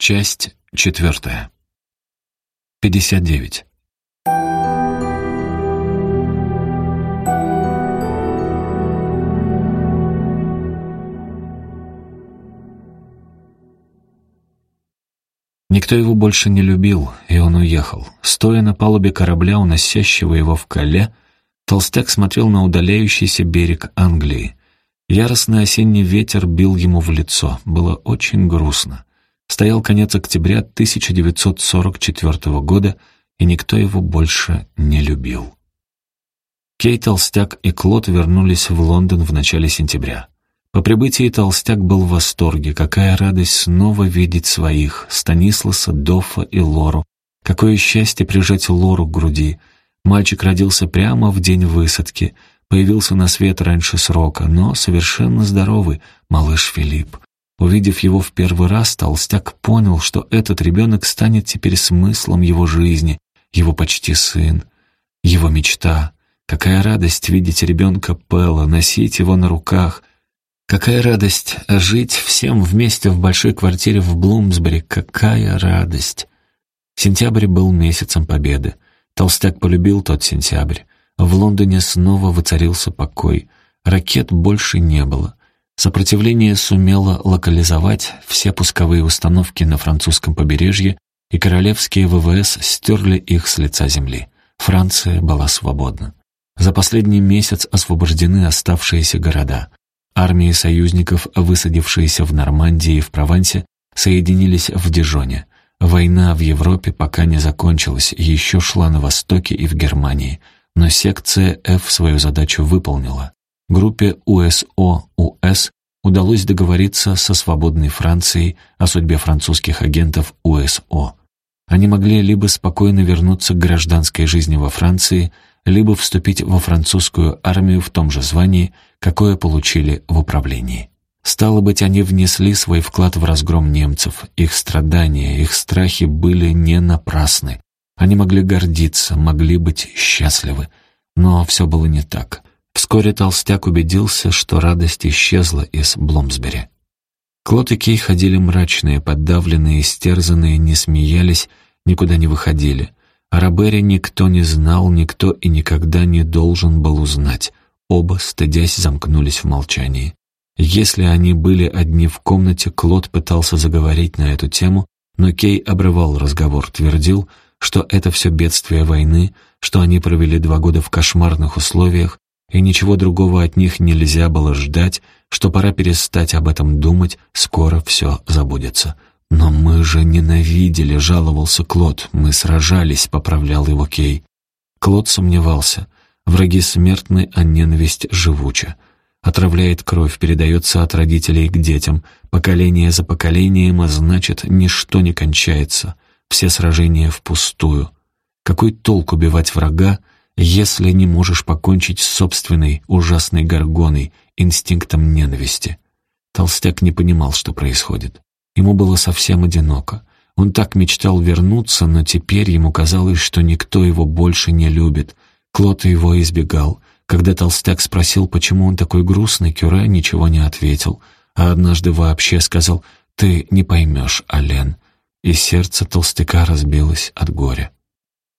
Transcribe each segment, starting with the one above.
Часть четвертая. 59. Никто его больше не любил, и он уехал. Стоя на палубе корабля, уносящего его в Кале, толстяк смотрел на удаляющийся берег Англии. Яростный осенний ветер бил ему в лицо. Было очень грустно. Стоял конец октября 1944 года, и никто его больше не любил. Кей Толстяк и Клод вернулись в Лондон в начале сентября. По прибытии Толстяк был в восторге. Какая радость снова видеть своих, Станисласа, Дофа и Лору. Какое счастье прижать Лору к груди. Мальчик родился прямо в день высадки — появился на свет раньше срока, но совершенно здоровый, малыш Филипп. Увидев его в первый раз, Толстяк понял, что этот ребенок станет теперь смыслом его жизни, его почти сын, его мечта. Какая радость видеть ребенка Пэла, носить его на руках. Какая радость жить всем вместе в большой квартире в Блумсбери. Какая радость. Сентябрь был месяцем победы. Толстяк полюбил тот сентябрь. В Лондоне снова воцарился покой. Ракет больше не было. Сопротивление сумело локализовать все пусковые установки на французском побережье, и королевские ВВС стерли их с лица земли. Франция была свободна. За последний месяц освобождены оставшиеся города. Армии союзников, высадившиеся в Нормандии и в Провансе, соединились в Дижоне. Война в Европе пока не закончилась, еще шла на Востоке и в Германии – но секция F свою задачу выполнила. Группе УСО-УС удалось договориться со свободной Францией о судьбе французских агентов УСО. Они могли либо спокойно вернуться к гражданской жизни во Франции, либо вступить во французскую армию в том же звании, какое получили в управлении. Стало быть, они внесли свой вклад в разгром немцев. Их страдания, их страхи были не напрасны. Они могли гордиться, могли быть счастливы. Но все было не так. Вскоре Толстяк убедился, что радость исчезла из Бломсбери. Клод и Кей ходили мрачные, подавленные, истерзанные, не смеялись, никуда не выходили. О Робере никто не знал, никто и никогда не должен был узнать. Оба, стыдясь, замкнулись в молчании. Если они были одни в комнате, Клод пытался заговорить на эту тему, но Кей обрывал разговор, твердил, что это все бедствие войны, что они провели два года в кошмарных условиях, и ничего другого от них нельзя было ждать, что пора перестать об этом думать, скоро все забудется. «Но мы же ненавидели», — жаловался Клод. «Мы сражались», — поправлял его Кей. Клод сомневался. Враги смертны, а ненависть живуча. Отравляет кровь, передается от родителей к детям, поколение за поколением, а значит, ничто не кончается все сражения впустую. Какой толк убивать врага, если не можешь покончить с собственной ужасной горгоной, инстинктом ненависти? Толстяк не понимал, что происходит. Ему было совсем одиноко. Он так мечтал вернуться, но теперь ему казалось, что никто его больше не любит. Клод его избегал. Когда Толстяк спросил, почему он такой грустный, Кюре ничего не ответил. А однажды вообще сказал «Ты не поймешь, Ален» и сердце толстяка разбилось от горя.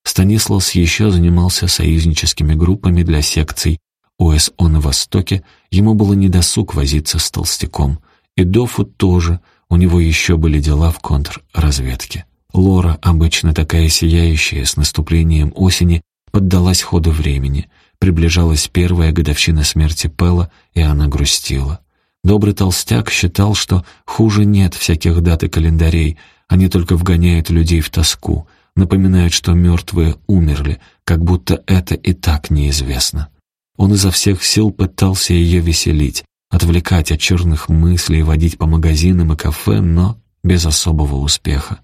Станислав еще занимался союзническими группами для секций ОСО на Востоке, ему было недосуг возиться с толстяком. И Дофу тоже, у него еще были дела в контрразведке. Лора, обычно такая сияющая с наступлением осени, поддалась ходу времени. Приближалась первая годовщина смерти Пэла, и она грустила. Добрый толстяк считал, что хуже нет всяких дат и календарей, они только вгоняют людей в тоску, напоминают, что мертвые умерли, как будто это и так неизвестно. Он изо всех сил пытался ее веселить, отвлекать от черных мыслей, водить по магазинам и кафе, но без особого успеха.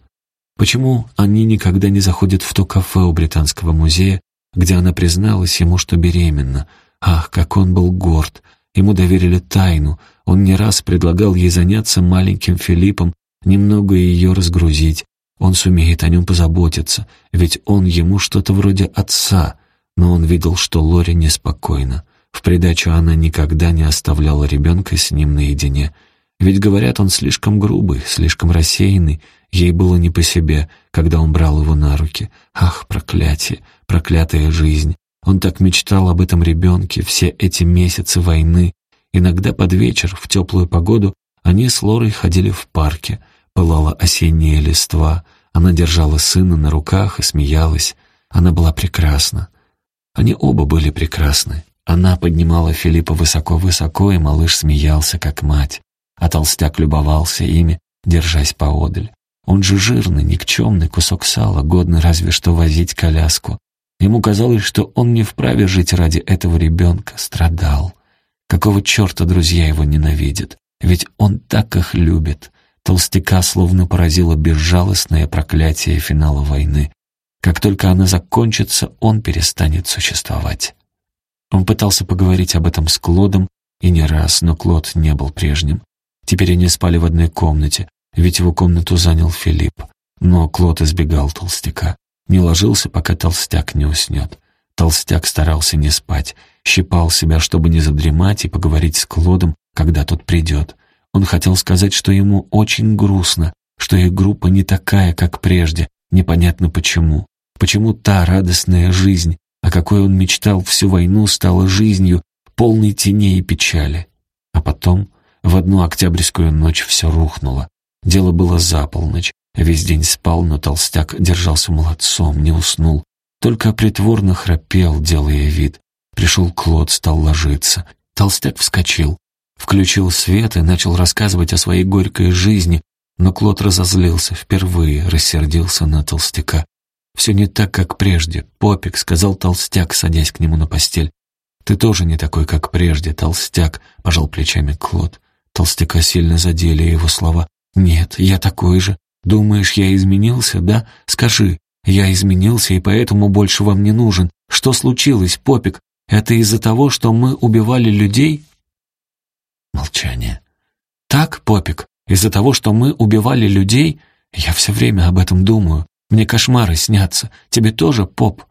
Почему они никогда не заходят в то кафе у Британского музея, где она призналась ему, что беременна? Ах, как он был горд! Ему доверили тайну. Он не раз предлагал ей заняться маленьким Филиппом, немного ее разгрузить. Он сумеет о нем позаботиться, ведь он ему что-то вроде отца. Но он видел, что Лори неспокойна. В придачу она никогда не оставляла ребенка с ним наедине. Ведь, говорят, он слишком грубый, слишком рассеянный. Ей было не по себе, когда он брал его на руки. Ах, проклятие, проклятая жизнь. Он так мечтал об этом ребенке все эти месяцы войны. Иногда под вечер, в теплую погоду, они с Лорой ходили в парке. Пылала осенняя листва. Она держала сына на руках и смеялась. Она была прекрасна. Они оба были прекрасны. Она поднимала Филиппа высоко-высоко, и малыш смеялся, как мать а толстяк любовался ими, держась поодаль. Он же жирный, никчемный кусок сала, годный разве что возить коляску. Ему казалось, что он не вправе жить ради этого ребенка, страдал. Какого черта друзья его ненавидят? Ведь он так их любит. Толстяка словно поразило безжалостное проклятие финала войны. Как только она закончится, он перестанет существовать. Он пытался поговорить об этом с Клодом, и не раз, но Клод не был прежним. Теперь они спали в одной комнате, ведь его комнату занял Филипп. Но Клод избегал толстяка. Не ложился, пока толстяк не уснет. Толстяк старался не спать, щипал себя, чтобы не задремать и поговорить с Клодом, когда тот придет. Он хотел сказать, что ему очень грустно, что их группа не такая, как прежде, непонятно почему. Почему та радостная жизнь, о какой он мечтал всю войну, стала жизнью, полной теней и печали. А потом в одну октябрьскую ночь все рухнуло. Дело было за полночь. Весь день спал, но толстяк держался молодцом, не уснул. Только притворно храпел, делая вид. Пришел Клод, стал ложиться. Толстяк вскочил. Включил свет и начал рассказывать о своей горькой жизни, но Клод разозлился, впервые рассердился на толстяка. «Все не так, как прежде. Попик», — сказал толстяк, садясь к нему на постель. «Ты тоже не такой, как прежде, толстяк», — пожал плечами Клод. Толстяка сильно задели его слова. «Нет, я такой же. Думаешь, я изменился, да? Скажи, я изменился и поэтому больше вам не нужен. Что случилось, Попик? Это из-за того, что мы убивали людей?» Молчание. «Так, Попик, из-за того, что мы убивали людей? Я все время об этом думаю. Мне кошмары снятся. Тебе тоже, Поп?»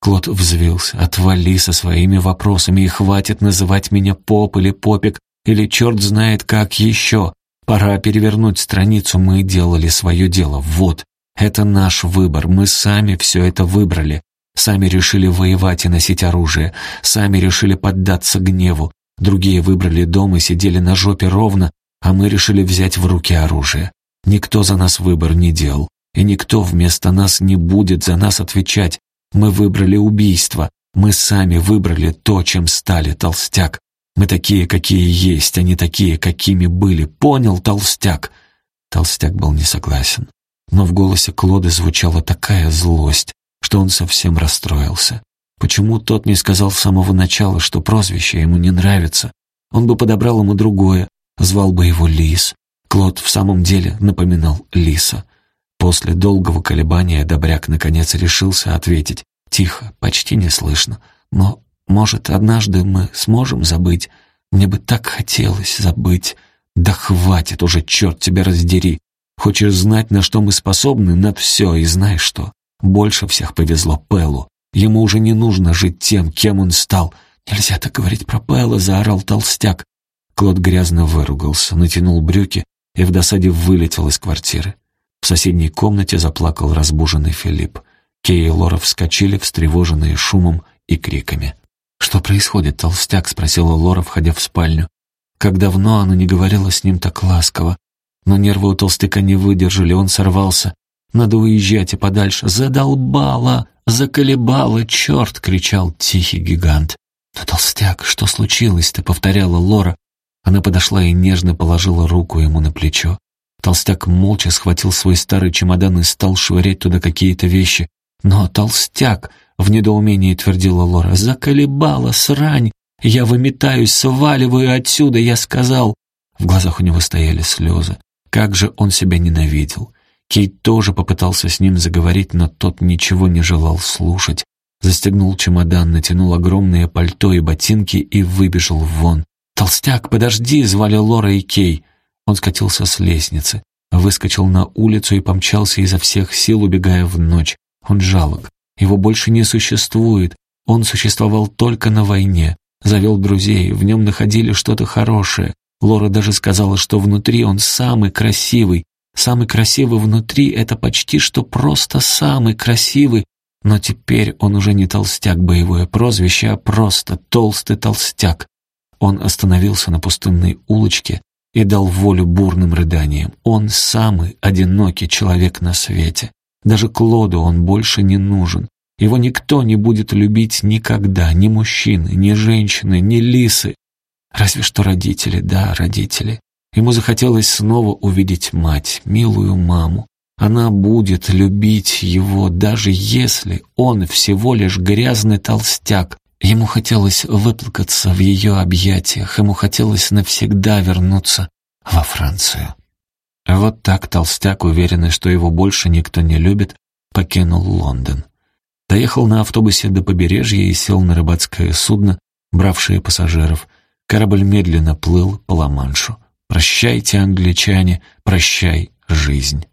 Клод взвился. «Отвали со своими вопросами и хватит называть меня Поп или Попик. Или черт знает как еще. Пора перевернуть страницу, мы делали свое дело. Вот, это наш выбор, мы сами все это выбрали. Сами решили воевать и носить оружие, сами решили поддаться гневу. Другие выбрали дом и сидели на жопе ровно, а мы решили взять в руки оружие. Никто за нас выбор не делал, и никто вместо нас не будет за нас отвечать. Мы выбрали убийство, мы сами выбрали то, чем стали, толстяк. Мы такие, какие есть, а не такие, какими были. Понял, толстяк?» Толстяк был не согласен. Но в голосе Клода звучала такая злость, что он совсем расстроился. Почему тот не сказал с самого начала, что прозвище ему не нравится? Он бы подобрал ему другое, звал бы его Лис. Клод в самом деле напоминал Лиса. После долгого колебания Добряк наконец решился ответить. Тихо, почти не слышно. Но может, однажды мы сможем забыть? Мне бы так хотелось забыть. Да хватит уже, черт тебя раздери. Хочешь знать, на что мы способны? На все, и знаешь что? Больше всех повезло Пеллу. Ему уже не нужно жить тем, кем он стал. Нельзя так говорить про Пелла, заорал толстяк. Клод грязно выругался, натянул брюки и в досаде вылетел из квартиры. В соседней комнате заплакал разбуженный Филипп. Кей и Лора вскочили, встревоженные шумом и криками. «Что происходит, толстяк?» — спросила Лора, входя в спальню. Как давно она не говорила с ним так ласково. Но нервы у толстяка не выдержали, он сорвался. «Надо уезжать и подальше». «Задолбала! Заколебала! Черт!» — кричал тихий гигант. «Но, толстяк, что случилось-то?» — повторяла Лора. Она подошла и нежно положила руку ему на плечо. Толстяк молча схватил свой старый чемодан и стал швырять туда какие-то вещи. «Но, толстяк!» В недоумении твердила Лора. «Заколебала, срань! Я выметаюсь, сваливаю отсюда, я сказал!» В глазах у него стояли слезы. Как же он себя ненавидел. Кейт тоже попытался с ним заговорить, но тот ничего не желал слушать. Застегнул чемодан, натянул огромное пальто и ботинки и выбежал вон. «Толстяк, подожди!» — звали Лора и Кей. Он скатился с лестницы, выскочил на улицу и помчался изо всех сил, убегая в ночь. Он жалок. Его больше не существует. Он существовал только на войне. Завел друзей, в нем находили что-то хорошее. Лора даже сказала, что внутри он самый красивый. Самый красивый внутри — это почти что просто самый красивый, но теперь он уже не толстяк боевое прозвище, а просто толстый толстяк. Он остановился на пустынной улочке и дал волю бурным рыданиям. Он самый одинокий человек на свете. Даже Клоду он больше не нужен. Его никто не будет любить никогда, ни мужчины, ни женщины, ни лисы. Разве что родители, да, родители. Ему захотелось снова увидеть мать, милую маму. Она будет любить его, даже если он всего лишь грязный толстяк. Ему хотелось выплакаться в ее объятиях, ему хотелось навсегда вернуться во Францию. Вот так толстяк, уверенный, что его больше никто не любит, покинул Лондон. Доехал на автобусе до побережья и сел на рыбацкое судно, бравшее пассажиров. Корабль медленно плыл по Ла-Маншу. «Прощайте, англичане, прощай, жизнь».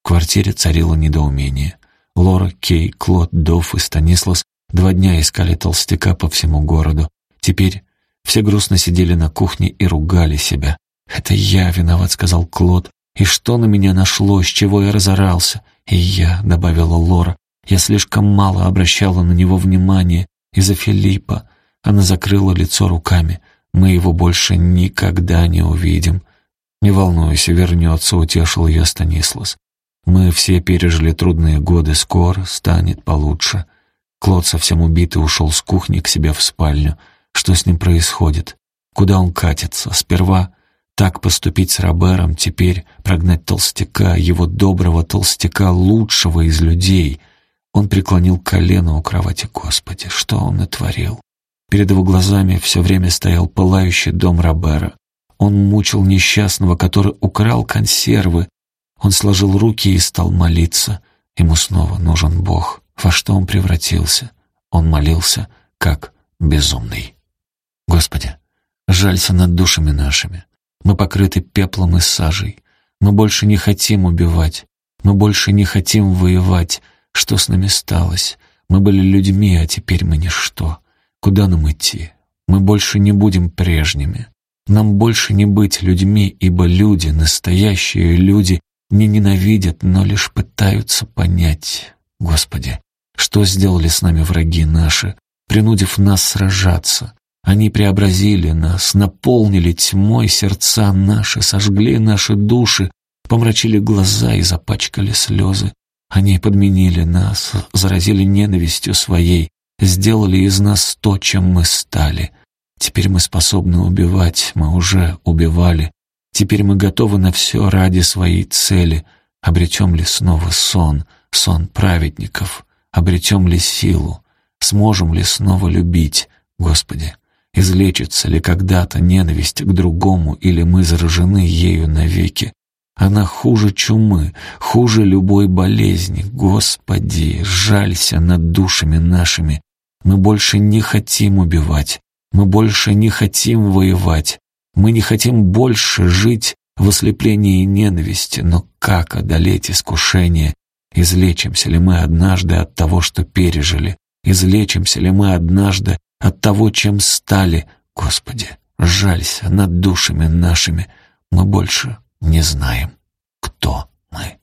В квартире царило недоумение. Лора, Кей, Клод, Дофф и Станислас два дня искали толстяка по всему городу. Теперь все грустно сидели на кухне и ругали себя. «Это я виноват», — сказал Клод. «И что на меня нашло, с чего я разорался?» «И я», — добавила Лора. «Я слишком мало обращала на него внимания из-за Филиппа». Она закрыла лицо руками. «Мы его больше никогда не увидим». «Не волнуйся, вернется», — утешил ее Станислас. «Мы все пережили трудные годы, скоро станет получше». Клод совсем убитый ушел с кухни к себе в спальню. Что с ним происходит? Куда он катится? Сперва так поступить с Робером, теперь прогнать толстяка, его доброго толстяка, лучшего из людей. Он преклонил колено у кровати Господи. Что он натворил? Перед его глазами все время стоял пылающий дом Робера. Он мучил несчастного, который украл консервы. Он сложил руки и стал молиться. Ему снова нужен Бог. Во что он превратился? Он молился, как безумный. Господи, жалься над душами нашими. Мы покрыты пеплом и сажей. Мы больше не хотим убивать. Мы больше не хотим воевать. Что с нами сталось? Мы были людьми, а теперь мы ничто. Куда нам идти? Мы больше не будем прежними. Нам больше не быть людьми, ибо люди, настоящие люди, не ненавидят, но лишь пытаются понять. Господи, что сделали с нами враги наши, принудив нас сражаться? Они преобразили нас, наполнили тьмой сердца наши, сожгли наши души, помрачили глаза и запачкали слезы. Они подменили нас, заразили ненавистью своей, сделали из нас то, чем мы стали. Теперь мы способны убивать, мы уже убивали. Теперь мы готовы на все ради своей цели. Обретем ли снова сон, сон праведников? Обретем ли силу? Сможем ли снова любить, Господи? Излечится ли когда-то ненависть к другому, или мы заражены ею навеки? Она хуже чумы, хуже любой болезни. Господи, жалься над душами нашими. Мы больше не хотим убивать. Мы больше не хотим воевать. Мы не хотим больше жить в ослеплении ненависти. Но как одолеть искушение? Излечимся ли мы однажды от того, что пережили? Излечимся ли мы однажды от того, чем стали. Господи, жалься над душами нашими. Мы больше не знаем, кто мы.